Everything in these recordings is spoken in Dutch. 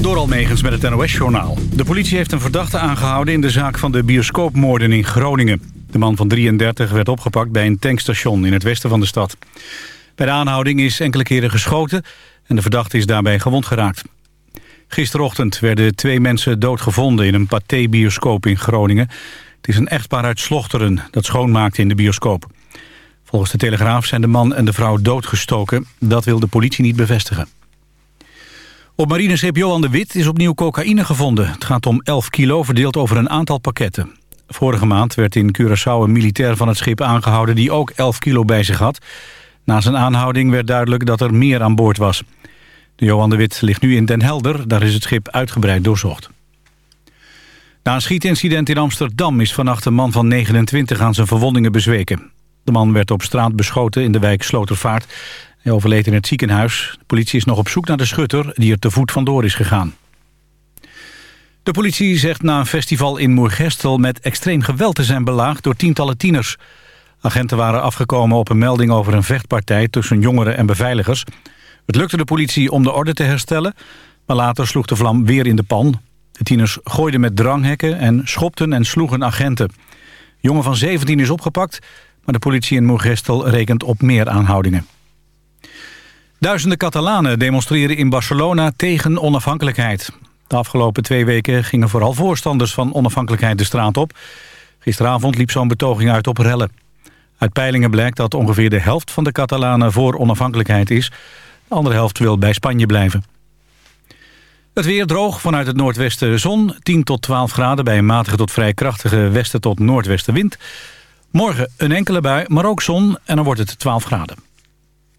Door Almegens met het NOS-journaal. De politie heeft een verdachte aangehouden in de zaak van de bioscoopmoorden in Groningen. De man van 33 werd opgepakt bij een tankstation in het westen van de stad. Bij de aanhouding is enkele keren geschoten en de verdachte is daarbij gewond geraakt. Gisterochtend werden twee mensen doodgevonden in een pathé-bioscoop in Groningen. Het is een echtpaar uit Slochteren dat schoonmaakte in de bioscoop. Volgens de Telegraaf zijn de man en de vrouw doodgestoken. Dat wil de politie niet bevestigen. Op marineschip Johan de Wit is opnieuw cocaïne gevonden. Het gaat om 11 kilo verdeeld over een aantal pakketten. Vorige maand werd in Curaçao een militair van het schip aangehouden... die ook 11 kilo bij zich had. Na zijn aanhouding werd duidelijk dat er meer aan boord was. De Johan de Wit ligt nu in Den Helder. Daar is het schip uitgebreid doorzocht. Na een schietincident in Amsterdam is vannacht een man van 29 aan zijn verwondingen bezweken. De man werd op straat beschoten in de wijk Slotervaart. Hij overleed in het ziekenhuis. De politie is nog op zoek naar de schutter die er te voet vandoor is gegaan. De politie zegt na een festival in Moergestel met extreem geweld te zijn belaagd door tientallen tieners. Agenten waren afgekomen op een melding over een vechtpartij tussen jongeren en beveiligers. Het lukte de politie om de orde te herstellen, maar later sloeg de vlam weer in de pan. De tieners gooiden met dranghekken en schopten en sloegen agenten. Jongen van 17 is opgepakt, maar de politie in Moergestel rekent op meer aanhoudingen. Duizenden Catalanen demonstreren in Barcelona tegen onafhankelijkheid. De afgelopen twee weken gingen vooral voorstanders van onafhankelijkheid de straat op. Gisteravond liep zo'n betoging uit op rellen. Uit peilingen blijkt dat ongeveer de helft van de Catalanen voor onafhankelijkheid is. De andere helft wil bij Spanje blijven. Het weer droog vanuit het noordwesten zon. 10 tot 12 graden bij een matige tot vrij krachtige westen tot noordwestenwind. Morgen een enkele bui, maar ook zon en dan wordt het 12 graden.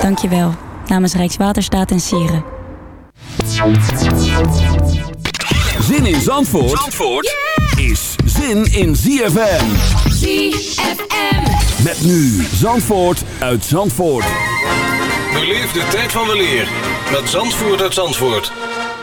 Dank je wel. Namens Rijkswaterstaat en Sieren. Zin in Zandvoort, Zandvoort is zin in ZFM. ZFM. Met nu Zandvoort uit Zandvoort. Beleef de tijd van weleer met Zandvoort uit Zandvoort.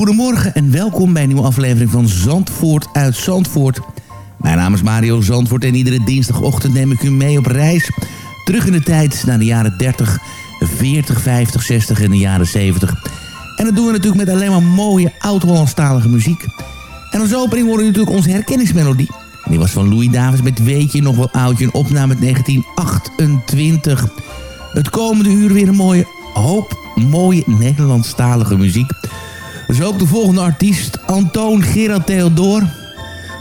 Een hele goede morgen en welkom bij een nieuwe aflevering van Zandvoort uit Zandvoort. Mijn naam is Mario Zandvoort en iedere dinsdagochtend neem ik u mee op reis. Terug in de tijd naar de jaren 30, 40, 50, 60 en de jaren 70. En dat doen we natuurlijk met alleen maar mooie oud-Hollandstalige muziek. En als opening horen we natuurlijk onze herkenningsmelodie. En die was van Louis Davis met Weet je nog wel oudje, een opname uit 1928. Het komende uur weer een mooie hoop mooie Nederlandstalige muziek. Dus ook de volgende artiest, Antoon Gerard Theodor.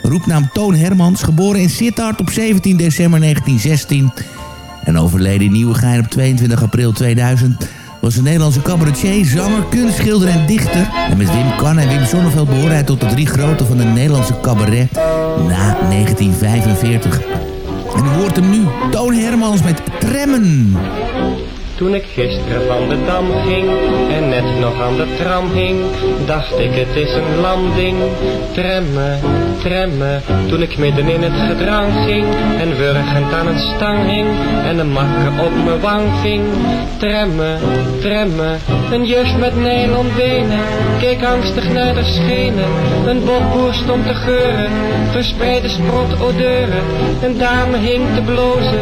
Roepnaam Toon Hermans, geboren in Sittard op 17 december 1916. En overleden in Nieuwegein op 22 april 2000... was een Nederlandse cabaretier, zanger, kunstschilder en dichter. En met Wim Kan en Wim Sonneveld behoorde hij tot de drie grote van de Nederlandse cabaret na 1945. En u hoort hem nu, Toon Hermans met Tremmen. Toen ik gisteren van de dam ging en net nog aan de tram hing, dacht ik het is een landing. Tremmen, tremmen, toen ik midden in het gedrang ging en wurgend aan een stang hing en een makker op mijn wang ving. Tremmen, tremmen, een juf met nylon benen, keek angstig naar de schenen. Een bokboer stond te geuren, verspreidde sprot odeuren. Een dame hing te blozen,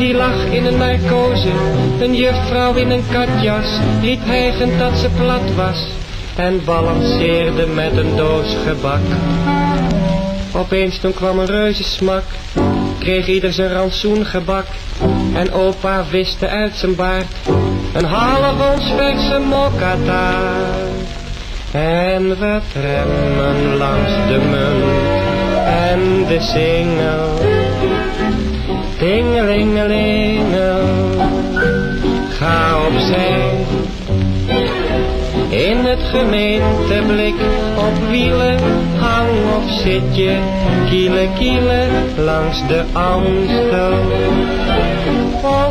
die lag in een narcose. Een juffrouw in een katjas riep hijgend dat ze plat was en balanceerde met een doos gebak. Opeens toen kwam een reuzensmak, kreeg ieder zijn rantsoen gebak en opa wiste uit zijn baard een half ons verse mokkataart. En we tremmen langs de munt en de singel. Tingelingelingel, ga opzij. In het gemeenteblik op wielen, hang of zit je, kielen kielen langs de Amstel. Of.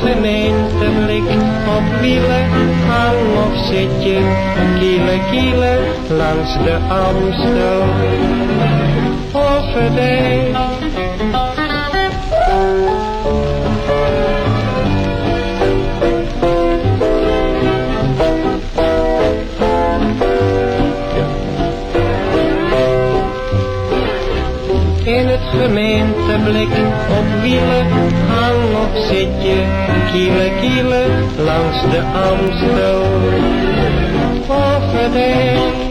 Gemeenteblik op wielen, hang of zit je, kielen kielen langs de Amstel. Of het ei. In het gemeenteblik op wielen, hang of zit je, kielen kielen langs de Amstel. Of het.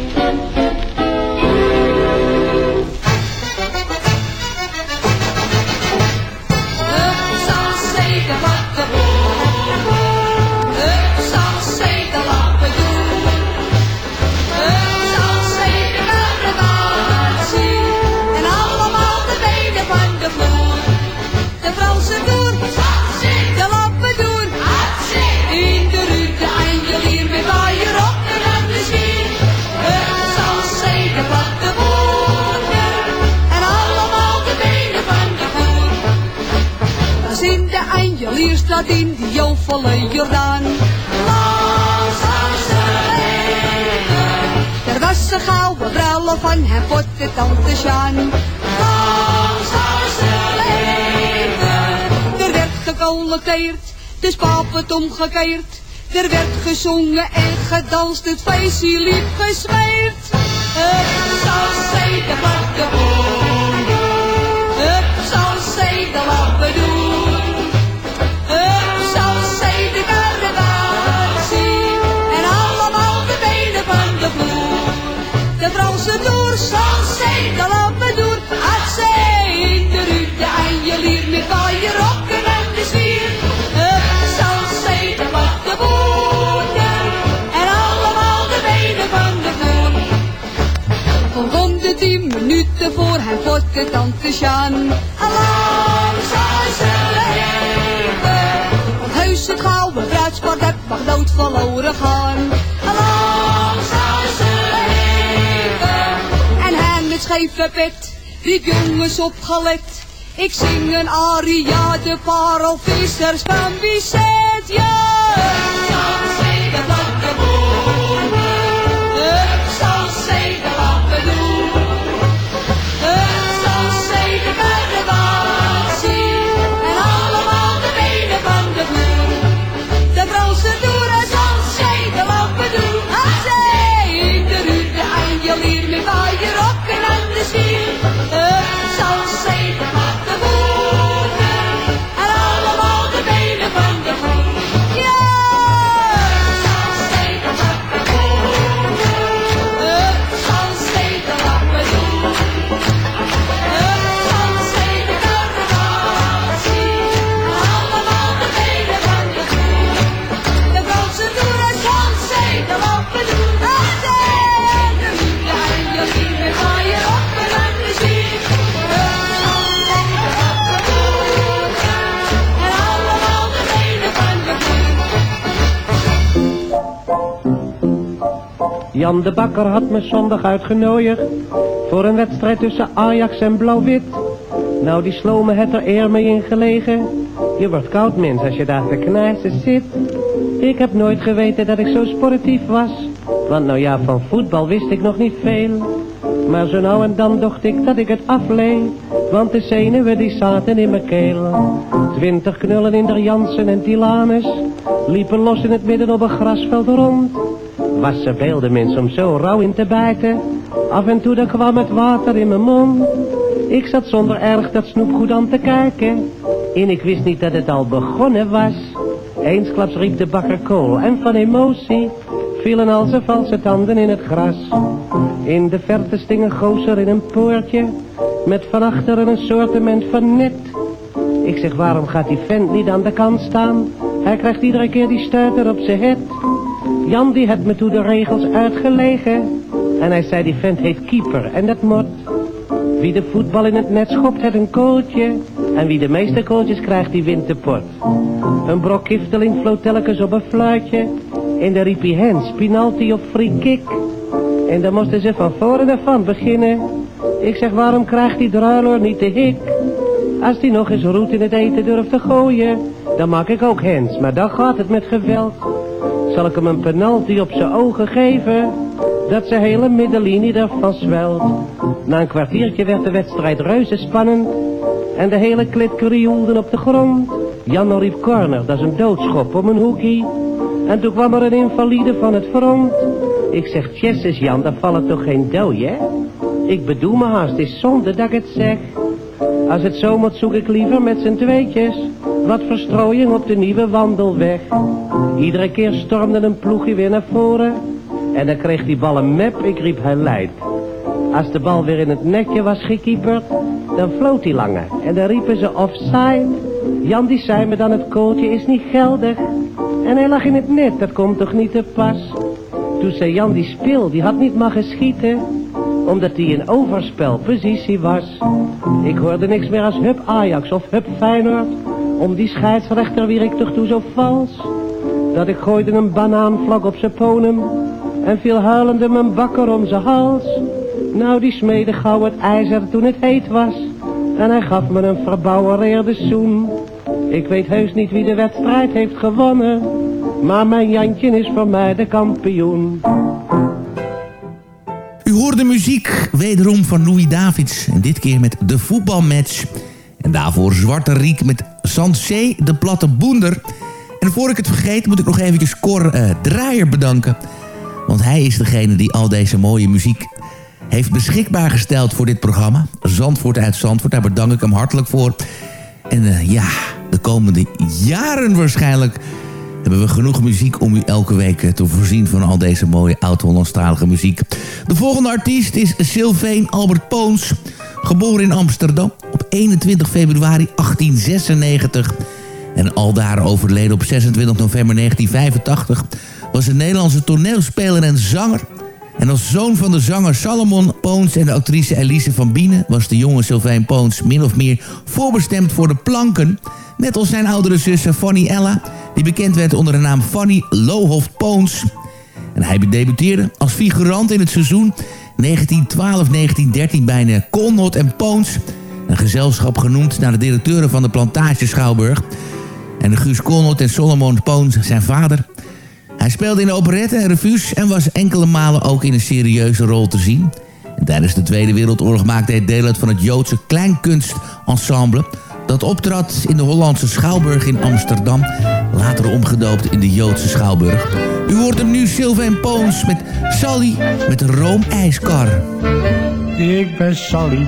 In die jovolle Jordaan. Zijn. Er was een gouden brullen van hem voor de tante Sjaan. Zijn. Er werd gecollecteerd, dus pap het omgekeerd. Er werd gezongen en gedanst, het feestje liep gesmeerd. Het zal wat de tien minuten voor hem de tante Sjaan. Lang zal ze leven. Want heus het gouden bruidspart dat mag dood verloren gaan. Lang zal ze leven. En hem met scheve pet riep jongens opgelet. Ik zing een aria, de parelvissers van Bizet. Ja, ik Jan de Bakker had me zondag uitgenodigd voor een wedstrijd tussen Ajax en Blauw-Wit. Nou, die slomen het er eer mee in gelegen. Je wordt koud, mens, als je daar te knijzen zit. Ik heb nooit geweten dat ik zo sportief was. Want nou ja, van voetbal wist ik nog niet veel. Maar zo nou en dan dacht ik dat ik het afleed. Want de zenuwen die zaten in mijn keel. Twintig knullen in der Jansen en Tilanus. Liepen los in het midden op een grasveld rond. Was ze veel de mens om zo rauw in te bijten. Af en toe dan kwam het water in mijn mond. Ik zat zonder erg dat snoepgoed aan te kijken. En ik wist niet dat het al begonnen was. Eensklaps riep de bakker kool en van emotie vielen al zijn valse tanden in het gras. In de verte sting een gozer in een poortje, met van achteren een soortement van net. Ik zeg, waarom gaat die vent niet aan de kant staan? Hij krijgt iedere keer die stuiter op zijn het. Jan die had me toen de regels uitgelegen. En hij zei, die vent heet keeper en dat mot. Wie de voetbal in het net schopt, heeft een kooltje. En wie de meeste kooltjes krijgt, die wint de pot. Een brok kifteling floot telkens op een fluitje. En daar riep hij hens, penalty of free kick. En dan moesten ze van voren en van beginnen. Ik zeg, waarom krijgt die druiloor niet de hik? Als die nog eens roet in het eten durft te gooien, dan maak ik ook hens, maar dan gaat het met geweld. Zal ik hem een penalty op zijn ogen geven, dat zijn hele middenlinie ervan zwelt. Na een kwartiertje werd de wedstrijd reuze spannend, en de hele klit krioelde op de grond. Jan riep corner, dat is een doodschop om een hoekie. En toen kwam er een invalide van het front. Ik zeg, Jesses Jan, daar vallen toch geen dooi, hè? Ik bedoel me haast, is zonde dat ik het zeg. Als het zo moet, zoek ik liever met z'n tweetjes wat verstrooiing op de nieuwe wandelweg. Iedere keer stormde een ploegje weer naar voren en dan kreeg die bal een map, ik riep hij leidt. Als de bal weer in het netje was gekieperd, dan floot hij langer en dan riepen ze offside. Jan die zei me dan het kooltje is niet geldig en hij lag in het net, dat komt toch niet te pas. Toen zei Jan die speel, die had niet mogen schieten omdat hij in overspelpositie was. Ik hoorde niks meer als hup Ajax of hup Feyenoord. Om die scheidsrechter wier ik toch toe zo vals. Dat ik gooide een banaanvlak op zijn ponum. En viel huilende mijn bakker om zijn hals. Nou die smeedde gauw het ijzer toen het heet was. En hij gaf me een verbouwereerde zoen. Ik weet heus niet wie de wedstrijd heeft gewonnen. Maar mijn Jantje is voor mij de kampioen. U hoort de muziek wederom van Louis Davids. En dit keer met de voetbalmatch. En daarvoor Zwarte Riek met Sansé de Platte Boender. En voor ik het vergeet moet ik nog eventjes Cor eh, Draaier bedanken. Want hij is degene die al deze mooie muziek heeft beschikbaar gesteld voor dit programma. Zandvoort uit Zandvoort, daar bedank ik hem hartelijk voor. En eh, ja, de komende jaren waarschijnlijk hebben we genoeg muziek om u elke week eh, te voorzien van al deze mooie oud-Hollandstalige muziek. De volgende artiest is Sylveen Albert Poons, geboren in Amsterdam op 21 februari 1896 en aldaar overleden op 26 november 1985, was een Nederlandse toneelspeler en zanger. En als zoon van de zanger Salomon Poons en de actrice Elise van Bienen... was de jonge Sylvain Poons min of meer voorbestemd voor de planken... Net als zijn oudere zus Fanny Ella, die bekend werd onder de naam Fanny Lohoft Poons. En hij debuteerde als figurant in het seizoen 1912-1913 bij de Colnot en Poons. Een gezelschap genoemd naar de directeuren van de plantage Schouwburg. En Guus Colnot en Solomon Poons, zijn vader. Hij speelde in de operette en revues en was enkele malen ook in een serieuze rol te zien. En tijdens de Tweede Wereldoorlog maakte hij deel uit van het Joodse kleinkunstensemble dat optrad in de Hollandse Schouwburg in Amsterdam. Later omgedoopt in de Joodse Schouwburg. U hoort hem nu Sylvain Poons met Sally met een roomijskar. Ik ben Sally,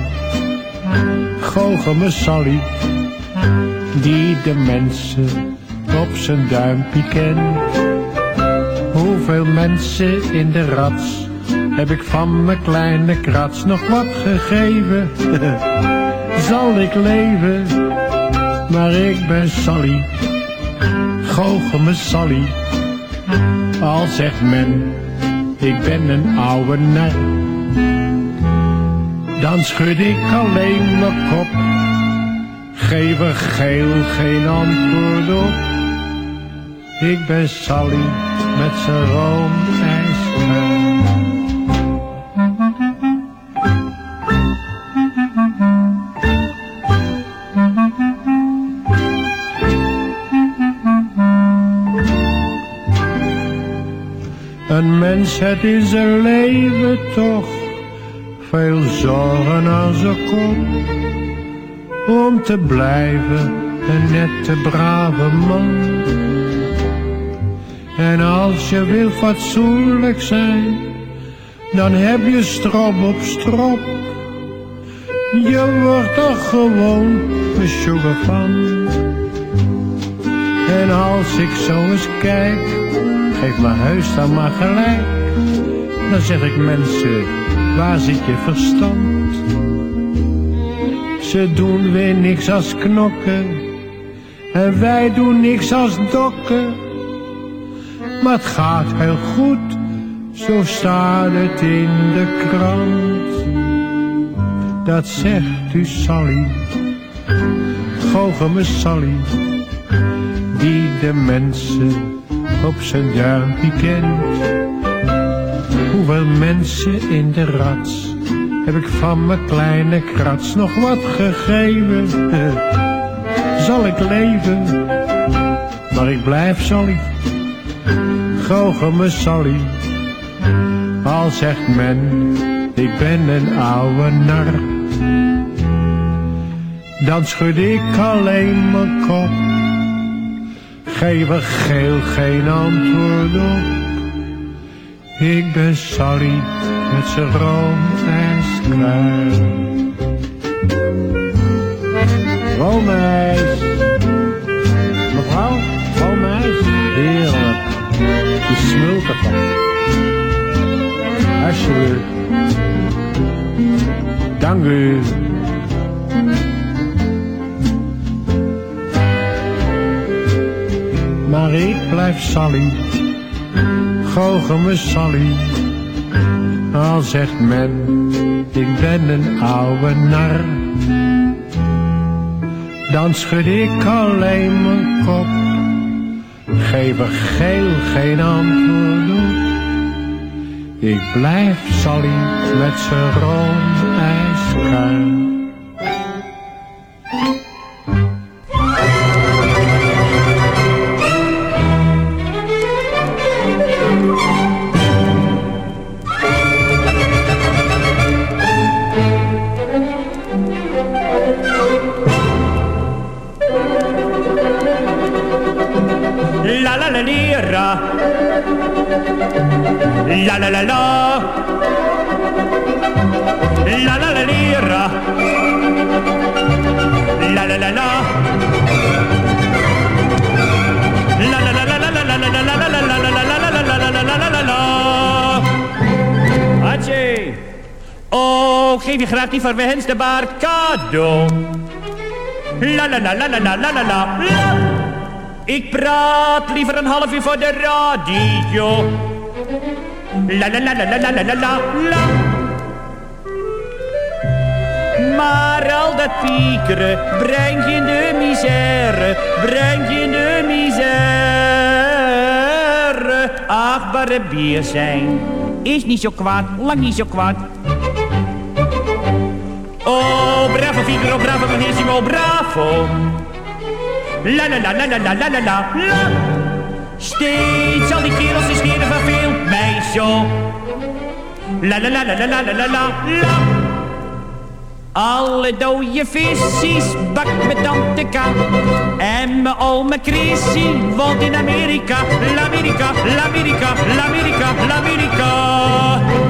goochel Sally, die de mensen op zijn duimpje kent. Hoeveel mensen in de rats heb ik van mijn kleine krats nog wat gegeven? Zal ik leven, maar ik ben Sally, goochel me Sally. Al zegt men, ik ben een oude nar. Dan schud ik alleen mijn kop, geef er geel geen antwoord op. Ik ben Sally met zijn roomijskrem. Een mens het in zijn leven toch veel zorgen aan zijn kop. Om te blijven een nette brave man en als je wil fatsoenlijk zijn, dan heb je strop op strop. Je wordt er gewoon sugar van. En als ik zo eens kijk, geef mijn huis dan maar gelijk. Dan zeg ik mensen, waar zit je verstand? Ze doen weer niks als knokken, en wij doen niks als dokken. Maar het gaat heel goed, zo staat het in de krant. Dat zegt u Sally, goochel me Sally, die de mensen op zijn duimpje kent. Hoeveel mensen in de rats heb ik van mijn kleine krats nog wat gegeven? Zal ik leven, maar ik blijf Sally, goochel me Sally. Al zegt men, ik ben een oude nar. Dan schud ik alleen mijn kop. Geef er geel geen antwoord op. Ik ben Sally met zijn rood en skruin. Woonmeis. Dank u. Maar ik blijf Sally, goochel me Sally. Al zegt men, ik ben een oude nar. Dan schud ik alleen mijn kop, geef er geel geen antwoord. Ik blijf Sally met zijn rood ijskruin. La la la la. La la la. La la la la. La la la la la la. Oh, geef je graag die verwenste baard cadeau. La la la la la la la la. Ik praat liever een half uur voor de radio. La la la la la la la la la. Maar al dat piekeren brengt je de misère, brengt je de misère. Achtbare bier zijn is niet zo kwaad, lang niet zo kwaad. Oh, bravo Figaro, bravo benissimo, bravo. La la la la la la la la la. Steeds al die kerels die scheren van veel zo. La la la la la la la la la. Alle dode visies bakt met tante K. En mijn oma Chrissy woont in Amerika. L'Amerika, l'Amerika, l'Amerika, l'Amerika.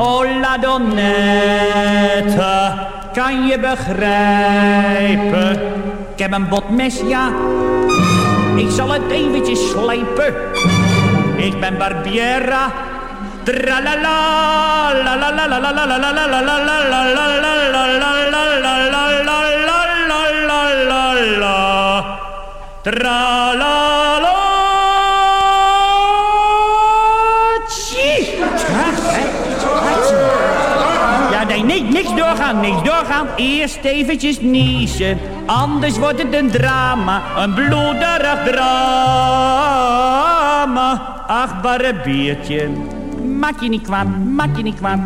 Hola la Donette, kan je begrijpen? Ik heb een botmes, ja. Ik zal het eventjes slijpen. Ik ben Barbiera. Tra la doorgaan, niks doorgaan. Eerst eventjes niezen, anders wordt het een drama. Een bloederig drama. Achtbare biertje, maak je niet kwaad, maak je niet kwaad.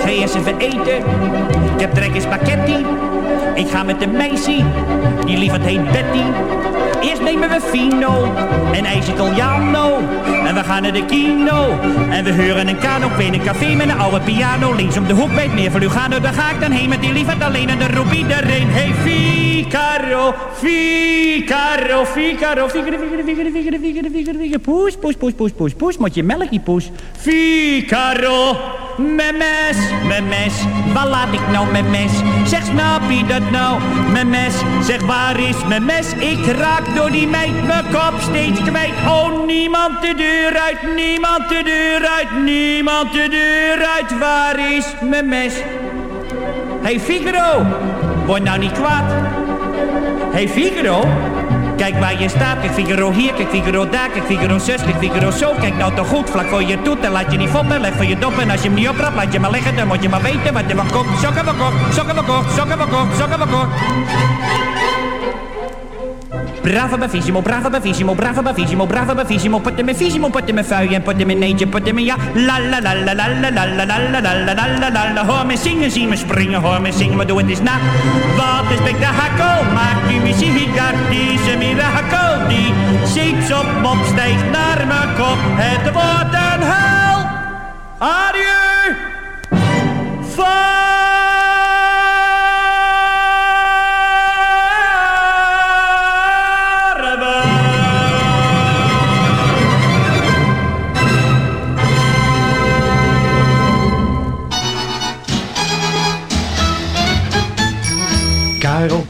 Ga eerst even eten. Ik heb trek in spaghetti. Ik ga met de meisje, die lieverd heet Betty. Eerst nemen we Fino en ijs Italiano. En we gaan naar de kino. En we huren een kano, in een café met een oude piano. Links om de hoek bij het meer van Lugano. Daar ga ik dan heen met die liefheid alleen. En de roept iedereen, hey Figaro, Figaro, Figaro. Figaro, Figaro, Figaro, Figaro, Figaro, Figaro. Poes, poes, poes, poes, poes, poes. Moet je melkie niet poes mijn mes, mijn mes. Waar laat ik nou mijn mes? Zeg, snap je dat nou? Mijn mes, zeg, waar is mijn mes? Ik raak door die meid mijn kop steeds kwijt. Oh, niemand de deur uit, niemand de deur uit, niemand de deur uit. Waar is mijn mes? Hey Figaro, word nou niet kwaad. Hey Figaro, kijk waar je staat. Kijk Figaro hier, kijk Figaro daar, kijk Figaro zus, kijk Figaro zo. Kijk nou toch goed, vlak voor je toet en laat je niet foppen. Leg voor je dop en als je hem niet oprapt, laat je maar liggen. Dan moet je maar weten wat er van komt. Sokken we kort, sokken we kort, sokken we kort, sokken we kort. Bravo bravissimo, bravo bravissimo, bravo bravissimo, bravo bravissimo. Putte me fissimo, putte me fui en putte me neetje, putte me ja. La la la la la la la la la la la la la la. Hoor me zingen, zie me springen, hoor me zingen, maar doe het na. Wat een spektakel, maakt nu muziek die is een mirakel. Die ziet op mop stijgt naar mijn kop, het wordt een hel. Adieu! Karel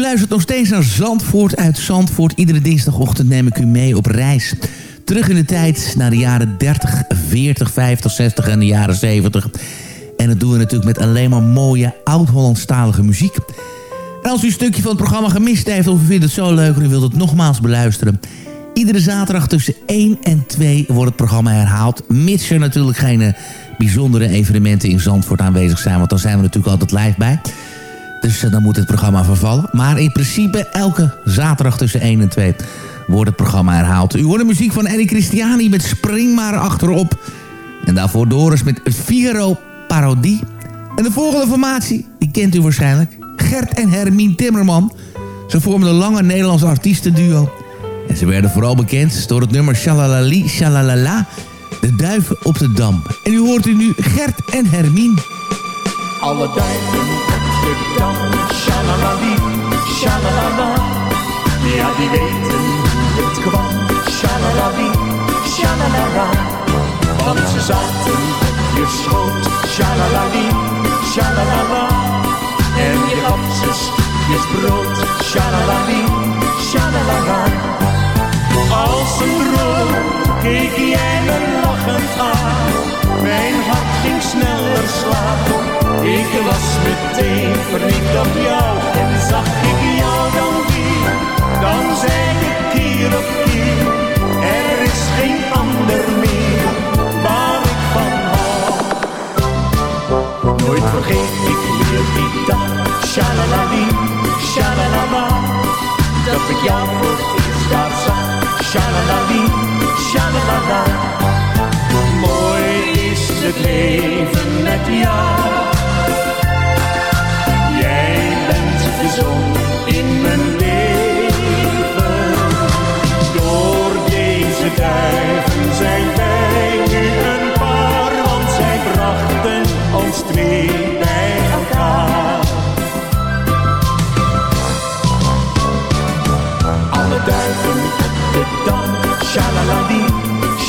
U luistert nog steeds naar Zandvoort uit Zandvoort. Iedere dinsdagochtend neem ik u mee op reis. Terug in de tijd naar de jaren 30, 40, 50, 60 en de jaren 70. En dat doen we natuurlijk met alleen maar mooie oud-Hollandstalige muziek. En als u een stukje van het programma gemist heeft of u vindt het zo leuk en u wilt het nogmaals beluisteren... Iedere zaterdag tussen 1 en 2 wordt het programma herhaald. Mits er natuurlijk geen eh, bijzondere evenementen in Zandvoort aanwezig zijn. Want dan zijn we natuurlijk altijd live bij. Dus eh, dan moet het programma vervallen. Maar in principe elke zaterdag tussen 1 en 2 wordt het programma herhaald. U hoort de muziek van Eddie Christiani met Spring maar achterop. En daarvoor Doris met Figaro Parodie. En de volgende formatie, die kent u waarschijnlijk. Gert en Hermine Timmerman. Ze vormden een lange Nederlandse artiestenduo. En ze werden vooral bekend door het nummer Shalalali Shalalala. De duiven op de dam. En u hoort u nu Gert en Hermine. Alle duiven dam, shalalali, shalalala. Ja, die weten hoe het kwam, shalalali, shalalala. Want ze zaten op je schoot, shalalali, shalalala. En je gaf ze stukjes brood, shalalali, shalalala. Als een droom keek jij me lachend aan.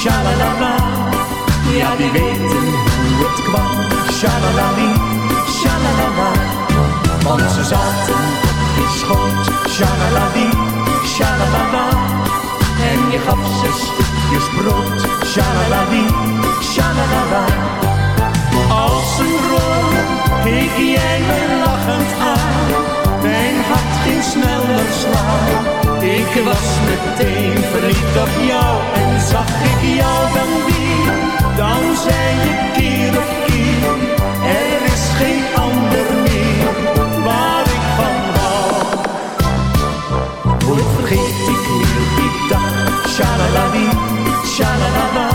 Shalalala. Ja, die weten hoe het kwam, shalalali, shalalala. Want ze zaten op je schoot, shalalali, shalalala. En je gaf ze stukjes brood, shalalali, shalalala. Als een droom keek jij me lachend aan. Mijn hart ging sneller slaan. Ik was meteen verliefd op jou en zag ik jou dan weer. Dan zei je keer op keer, er is geen ander meer waar ik van hou. Nooit vergeet ik meer die dag, shalalali, shalalala.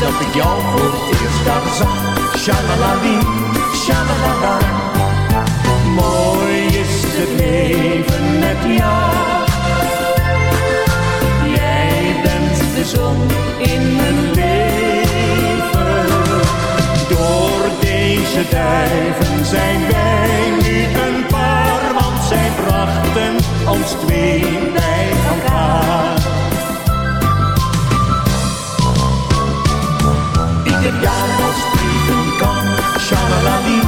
Dat ik jou voor het eerst daar zag, shalalali, shalalala. Mooi is het leven zijn wij nu een paar, want zij brachten ons twee bij elkaar. Ieder jaar als even kan, shalalali,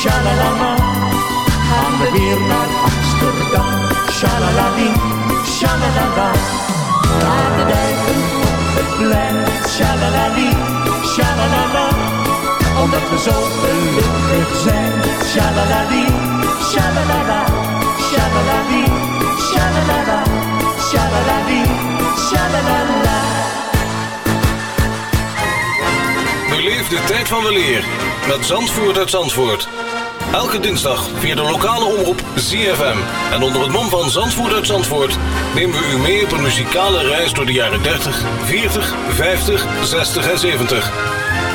shalalala. Gaan we weer naar Amsterdam, shalalali, shalalala. Naar de het plein, shalalali, shalalala. Omdat we zo gelukkig zijn, shalalali, shalalala, shalalali, shalalala, shalalali. Beleef de tijd van weleer met Zandvoort uit Zandvoort. Elke dinsdag via de lokale omroep ZFM. En onder het mom van Zandvoort uit Zandvoort nemen we u mee op een muzikale reis door de jaren 30, 40, 50, 60 en 70.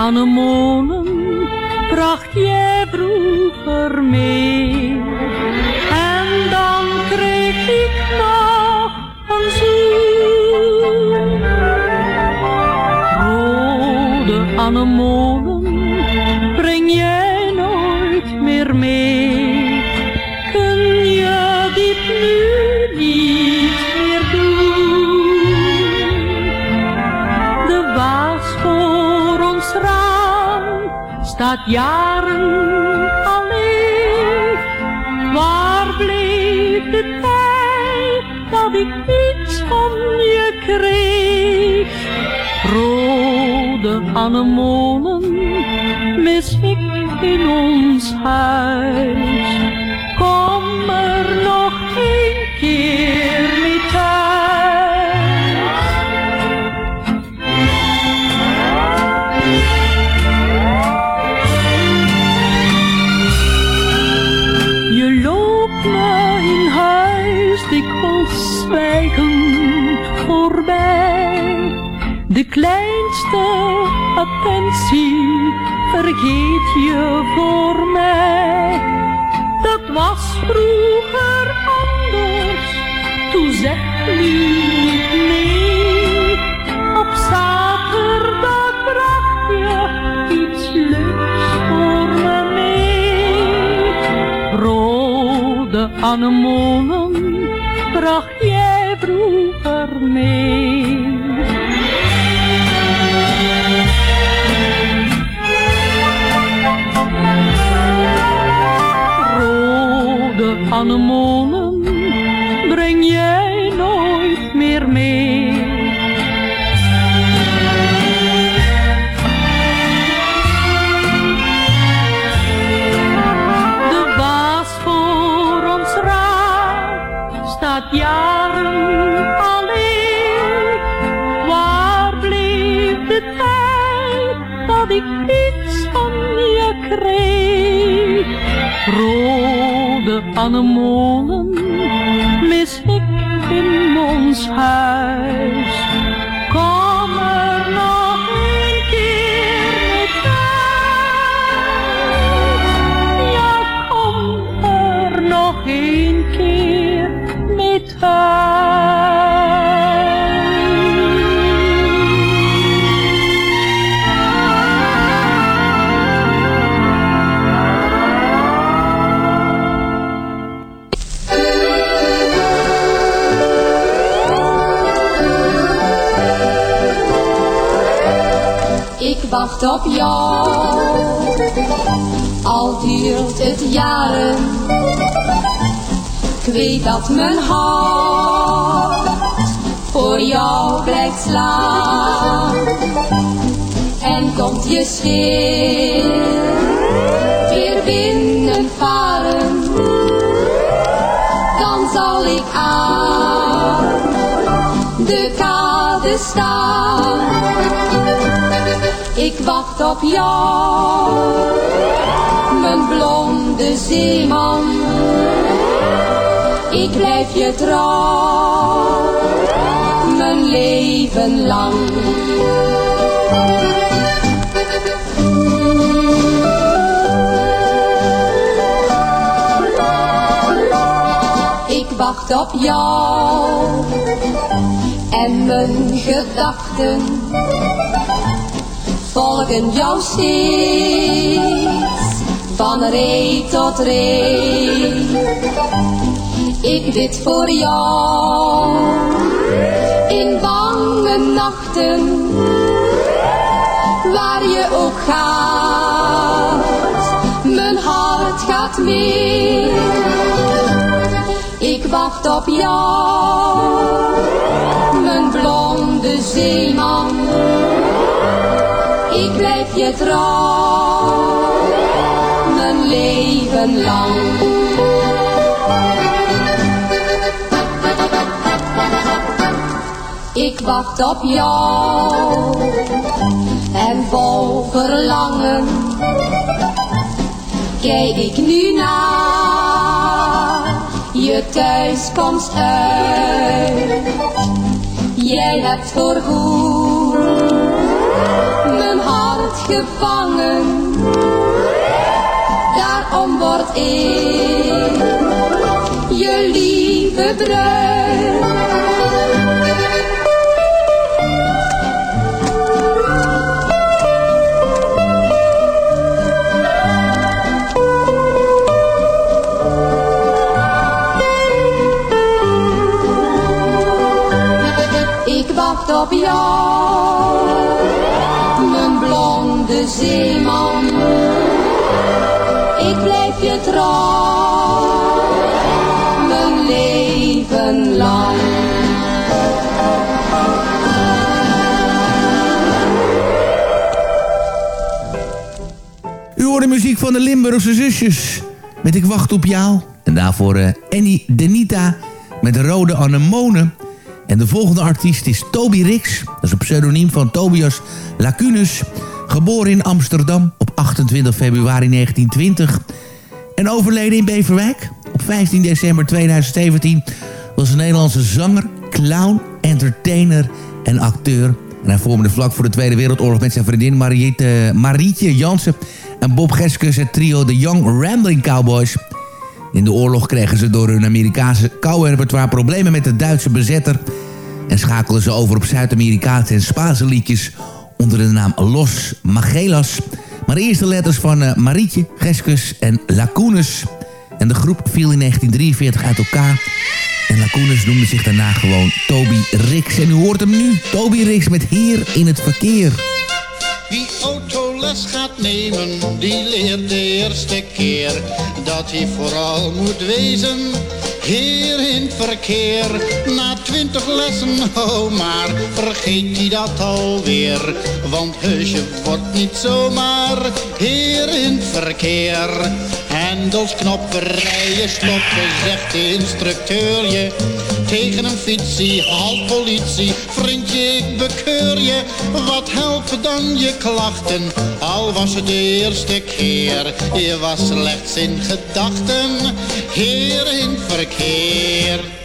Anemonen bracht jij vroeger mee. Jaren alleen. Waar bleef de tijd dat ik iets van je kreeg? Rode anemonen mis ik in ons huis. Attentie vergeet je voor mij. Dat was vroeger anders, toen zeg nu niet mee. Op zaterdag bracht je iets leuks voor me mee. Rode anemonen bracht jij vroeger mee. Rode anemonen al duurt het jaren. Ik weet dat mijn hart voor jou blijft slaan. En komt je schip weer binnenvaren, dan zal ik aan de kade staan. Ik wacht op jou, mijn blonde zeeman. Ik blijf je trouw, mijn leven lang. Ik wacht op jou en mijn gedachten volgen jou steeds, van ree tot ree. Ik bid voor jou, in bange nachten, waar je ook gaat, mijn hart gaat mee. Ik wacht op jou, mijn blonde zeeman. Ik blijf je trouw, mijn leven lang. Ik wacht op jou en vol verlangen kijk ik nu naar je thuiskomst uit. Jij hebt voorgoed mijn hart gevangen, daarom word ik je lieve wacht op jou, Ik blijf je trouw, mijn leven lang. U hoort de muziek van de Limburgse zusjes. Met Ik wacht op jou. En daarvoor eh, Annie Denita met Rode Anemonen. En de volgende artiest is Toby Rix. Dat is een pseudoniem van Tobias Lacunus. Geboren in Amsterdam op 28 februari 1920. En overleden in Beverwijk op 15 december 2017. Was een Nederlandse zanger, clown, entertainer en acteur. En hij vormde vlak voor de Tweede Wereldoorlog met zijn vriendin Mariette, Marietje Jansen... en Bob Geskus het trio The Young Rambling Cowboys... In de oorlog kregen ze door hun Amerikaanse cowboy-repertoire problemen met de Duitse bezetter... en schakelden ze over op Zuid-Amerikaanse en Spaanse liedjes onder de naam Los Magelas. Maar de eerste letters van uh, Marietje, Geskus en Lacunes. En de groep viel in 1943 uit elkaar. En Lacunes noemde zich daarna gewoon Toby Rix. En u hoort hem nu, Toby Rix met Heer in het Verkeer. Wie autoles gaat nemen, die leert de eerste keer dat hij vooral moet wezen. Heer in het verkeer, na twintig lessen, oh maar vergeet hij dat alweer. Want heusje wordt niet zomaar heer in het verkeer. Hendels, knoppen, rijen, stoppen, zegt de instructeur je. Tegen een fietsie, halt politie, vriendje ik bekeur je. Wat helpen dan je klachten, al was het de eerste keer. Je was slechts in gedachten, heer in verkeer.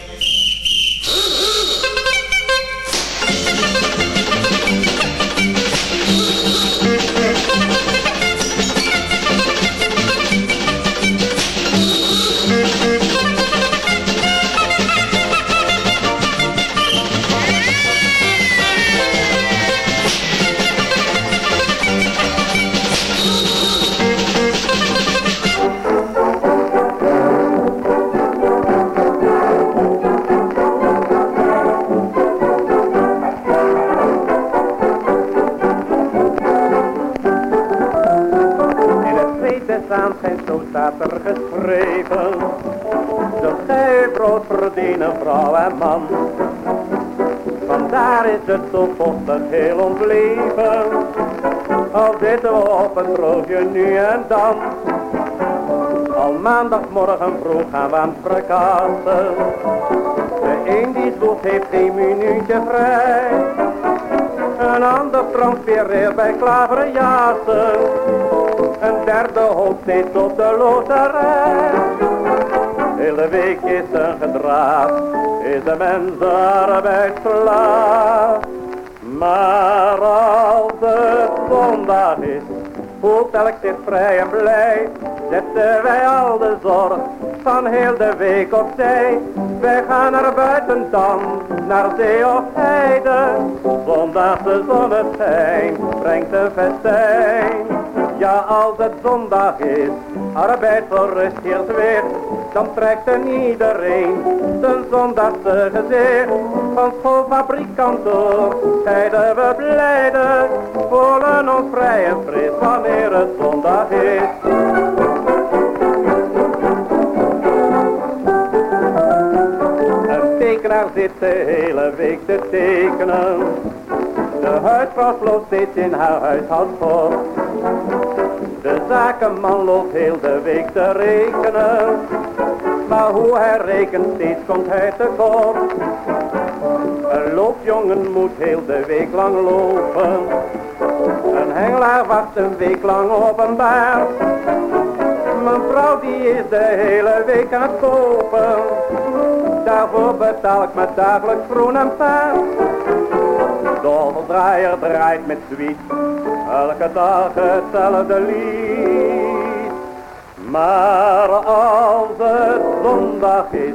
Al maandagmorgen vroeg gaan we aan het. De een die zwoegt heeft geen minuutje vrij. Een ander transfereert bij klaverjassen. Een derde hoopt steeds op de loterij. Hele week is een gedraaf, is de mens arbeidsslaaf. Maar elk zich vrij en blij. Zetten wij al de zorg van heel de week opzij. Wij gaan naar buiten dan, naar zee of heide. Zondag de zonneschijn brengt een festijn. Ja, als het zondag is, arbeid voor rust heert weer, dan trekt er iedereen zijn zondagse gezicht. Van school, fabriek, kantoor, we blijden, voelen ons vrij en fris wanneer het zondag is. Een tekenaar zit de hele week te tekenen. De huisvrouw sloot steeds in haar huishoud voor. De zakenman loopt heel de week te rekenen. Maar hoe hij rekent, steeds komt hij tekort. Een loopjongen moet heel de week lang lopen. Een hengelaar wacht een week lang op een baard. Mijn vrouw die is de hele week aan het kopen. Daarvoor betaal ik me dagelijks groen en paard. De draaier draait met zwiet. Elke dag hetzelfde lied. Maar als het zondag is,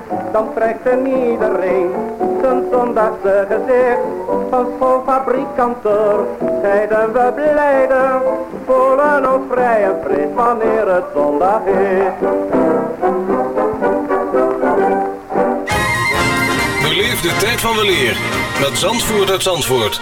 dan trekt er iedereen zijn zondagse gezicht. Van schoolfabrikanten scheiden we blijden, voelen ons vrij en fris wanneer het zondag is. Beleef de tijd van weleer met Zandvoort uit Zandvoort.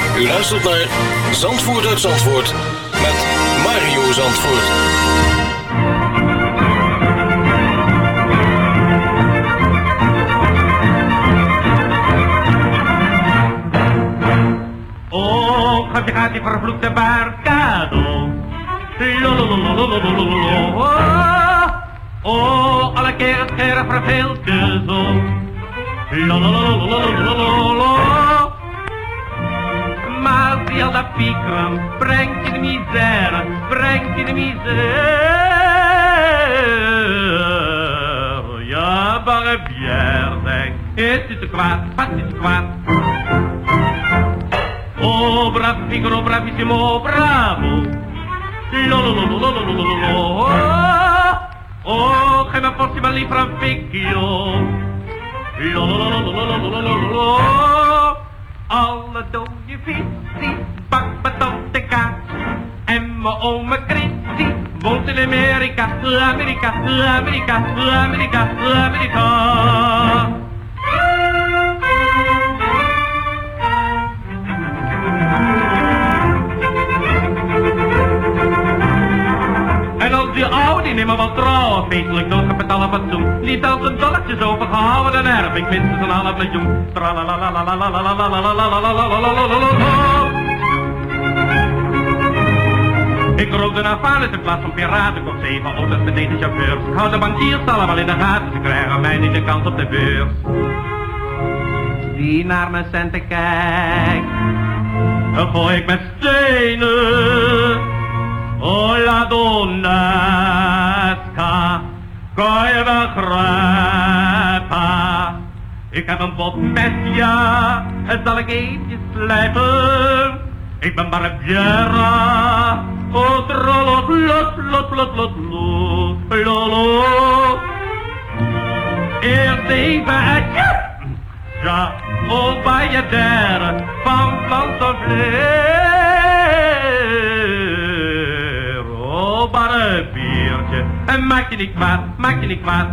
U luistert naar Zandvoort uit Zandvoort met Mario Zandvoort. Oh, gaat je gaat die vervloekte barcado. Oh, alle keren scheren verveelt de zon. Al dat piekeren, brengt je de misère, brengt je de misère. Ja, zeg, is het te kwaad, wat is te kwaad? Oh, bravo, Figaro, bravissimo, bravo. Lolololololololo. Oh, geef me portie maar liever een fikio. Lolololololololo. Alle dode visie, bakbeton de kaas. En mijn ome Christie woont in Amerika, Amerika, Amerika, Amerika, Amerika. Oude die nemen wel trouw, feestelijk doorgepet fatsoen. Niet als een dolletjes overgehouden, dan erf ik minstens een half miljoen. Ik rook de Navalis in plaats van piraten, koop zeven auto's met deze chauffeurs. Ik hou de bankiers allemaal in de gaten, ze krijgen mij niet de kans op de beurs. Die naar mijn centen kijkt, dan gooi ik met stenen. Oh la donnesca, kan je begrijpen? Ik heb een bot met ja, en zal ik eentje slijpen. Ik ben barbiera, oh trollo, lot, lot, lot, lot, lot, lolo. Eerst even het ja, ja, oh bij je der, van Een biertje, en maak je niet kwaad, maak je niet kwaad.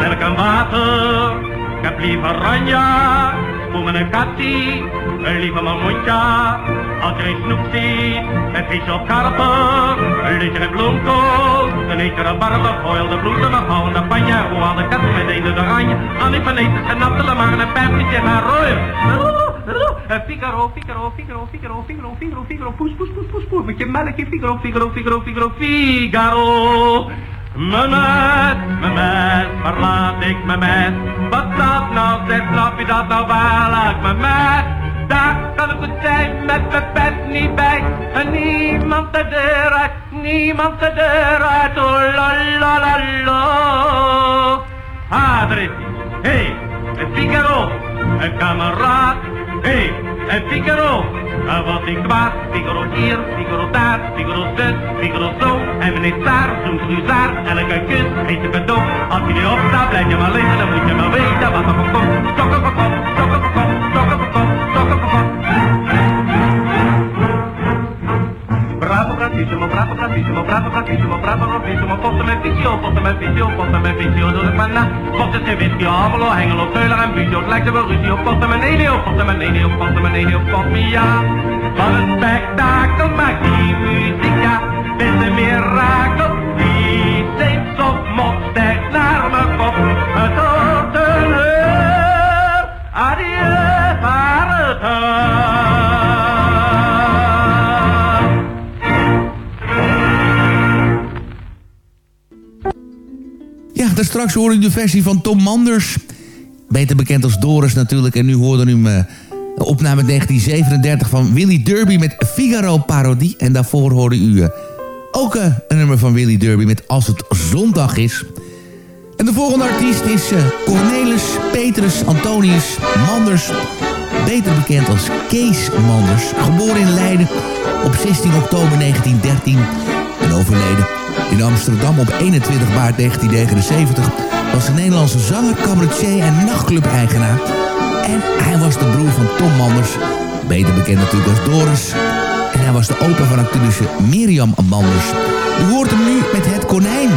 Melk water, ik heb liever ranja, me een kattie, een lieve mamoentja. Als je een snoep ziet, een vis of karper, een en bloemkool, een barbe, gooi de maar gauw naar panja, hoe al de katten met een de oranje, aan die van eten en appelen maar een pijpje gaan rooien. Eh, Figaro, Figaro, Figaro, Figaro, Figaro, Figaro, Figaro, poes, poes, poes, poes, poes, met je melkje, Figaro, Figaro, Figaro, Figaro, Figaro. Mijn meid, mijn meid, waar laat ik mijn? Wat dat nou, zeg, snap je dat nou, waar laat ik mijn meid? Daar kan ik het zijn met mijn pet niet bij. En niemand de deur uit, niemand de deur uit, oh la la la la. Ah, daar is hij. Hé, hey, een Figaro, een kameraad. Hey, een Figaro. Nou was ik kwaad, Figaro hier, Figaro daar, Figaro zus, Figaro zo. En meneer Saar, zo'n cruzaar, elke kus heet een cadeau. Als je niet opstaat, blijf je maar liggen, dan moet je maar weten wat er van komt. Sokken voor kop, sokken Bravo, bravissimo, bravo, bravissimo, bravo, bravissimo, bravo, bravissimo. Posten met visio, posten met visio, posten met visio, doe ik maar na. Posten zijn whisky, Amelo, Hengelo, Teuler en Buzio. Het lijkt er wel ruzie op, posten met Nelio, posten met Nelio, posten met Nelio, post me ja. Wat een spektakel maakt die muziek, ja. Het is een mirakel, Straks hoorde u de versie van Tom Manders. Beter bekend als Doris natuurlijk. En nu hoorde u hem uh, de opname 1937 van Willy Derby met Figaro Parodie. En daarvoor hoorde u uh, ook uh, een nummer van Willy Derby met Als het zondag is. En de volgende artiest is Cornelis Petrus Antonius Manders. Beter bekend als Kees Manders. Geboren in Leiden op 16 oktober 1913 en overleden in Amsterdam op 21 maart 1979 was een Nederlandse zanger, cabaretier en nachtclub-eigenaar. En hij was de broer van Tom Manders, beter bekend natuurlijk als Doris. En hij was de opa van actrice Mirjam Manders. U hoort hem nu met Het Konijn.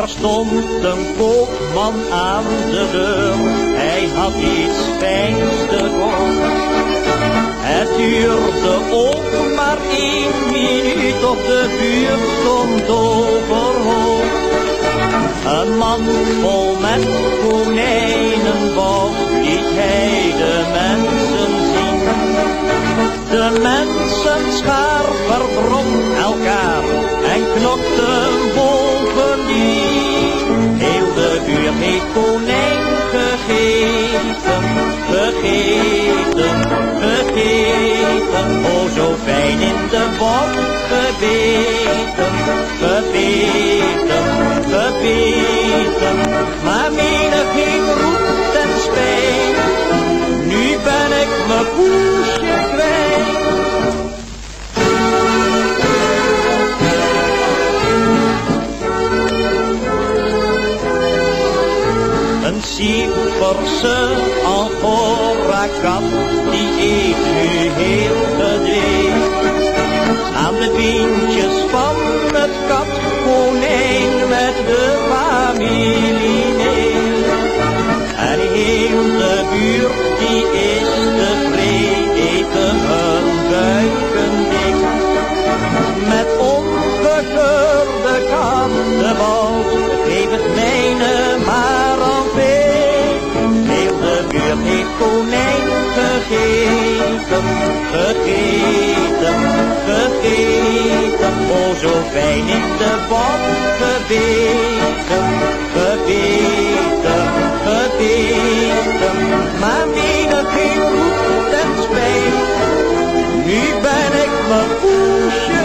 Er stond een koopman aan de deur, hij had iets fijns te. Het duurde ook maar één minuut of de buurt stond overhoop. Een man vol met konijnenbouw liet hij de mensen zien. De mensen schaar elkaar en knokte bovendien. Buurt heeft konijn gegeten, vergeten, vergeten. Oh, zo fijn in de bot gebeten, gebeten, gebeten. Maar menig ging roet en spijt, nu ben ik mijn poesje Cyperse Angora-kat, die eet nu heel gedreven. Aan de pintjes van het kat, konijn met de familie neer. En heel de buurt, die is tevreden, hun buiken dik. Met ongekeurde kattenbal, geef het mijne maar buurt heeft konijn gegeten, gegeten, gegeten. Oh, zo fijn in de bot gebeten, gebeten, gebeten. Maar menig geen goed en spijt, nu ben ik mijn poesje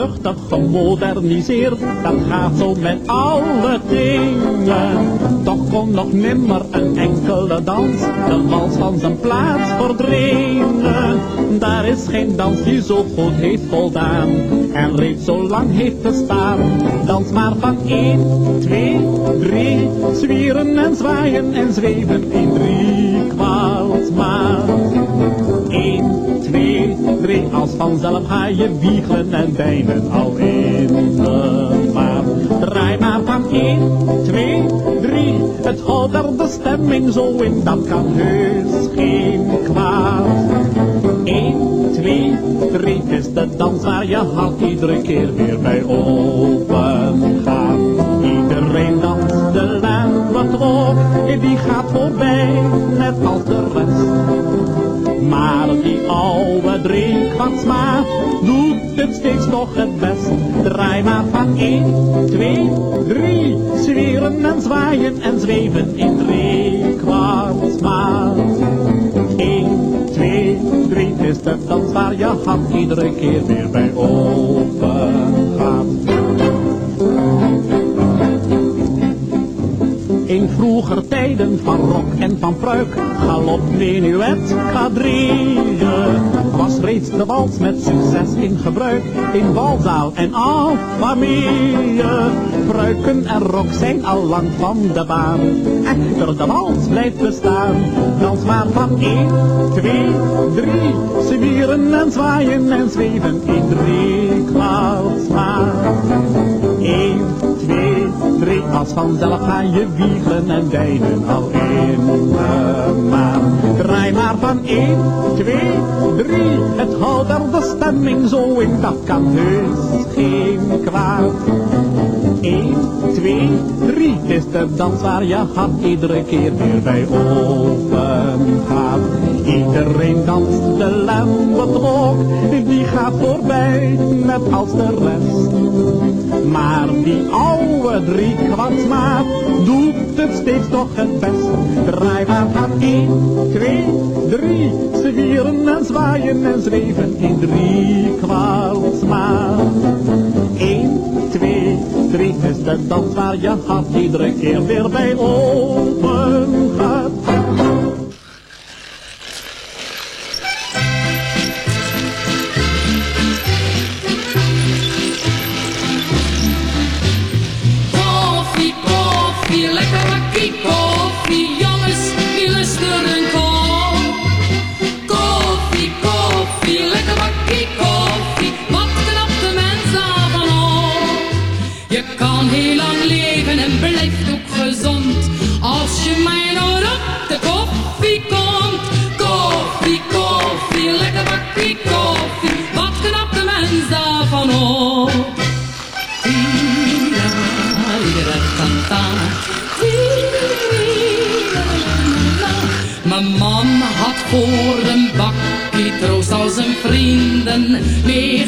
er duchtig gemoderniseerd, dat gaat zo met alle dingen. Toch kon nog nimmer een enkele dans, de wals van zijn plaats verdwenen. Daar is geen dans die zo goed heeft voldaan en reeds zo lang heeft bestaan. Dans maar van 1, 2, 3, zwieren en zwaaien en zweven in drie kwaalsmaat. 1, 2, 3, als vanzelf ga je wiegelen en bijnen al in de maat. Draai maar van 1, 2, 3, het houdt er de stemming zo in, dat kan heus geen kwaad. 1, 2, 3 is de dans waar je hart iedere keer weer bij open gaat. Iedereen danst de lampetrok, die gaat voorbij, net als de. Die oude drinkwatsmaat doet het steeds nog het best. Draai maar van 1, 2, 3, zweren en zwaaien en zweven in drinkwatsmaat. 1, 2, 3 is de dans waar je hart iedere keer weer bij open gaat. In vroeger tijden van rok en van pruik, galop, menuet, quadrille, was reeds de wals met succes in gebruik, in balzaal en en famille. Pruiken en rok zijn al lang van de baan, echter de wals blijft bestaan. Dans maar van 1, 2, 3, zwieren en zwaaien en zweven in drie kwaalsmaat. 1, 2, 3, als vanzelf ga je wiegelen en deinen al in de maan. Draai maar van 1, 2, 3, het houdt er de stemming zo in, dat kan heus geen kwaad. 1, 2, 3, het is de dans waar je hart iedere keer weer bij open gaat. Iedereen danst de lambetrok, die gaat voorbij, net als de rest. Maar die oude driekwartsmaat doet het steeds toch het best. Draai maar van 1, 2, 3, zwieren en zwaaien en zweven in drie kwaalsmaat. 1, 2, 3 is de dans waar je hart iedere keer weer bij open gaat.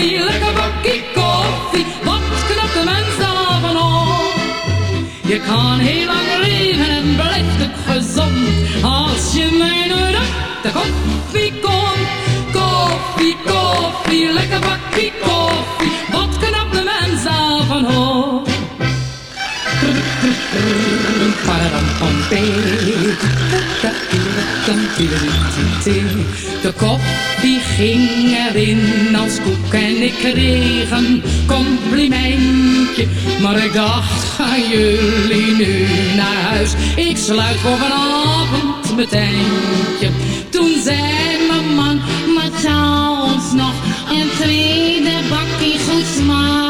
Lekker bakkie koffie. Wat knapt de mens daarvan? Je kan heel lang leven en blijft ook gezond. Als je mij op de koffie komt. Koffie, koffie, lekker bakkie koffie. Wat knapt de mens daarvan De koffie ging erin als koek en ik kreeg een complimentje. Maar ik dacht, gaan jullie nu naar huis? Ik sluit voor vanavond mijn tentje. Toen zei mijn man, maar zou ons nog een tweede bakkie goed smaken?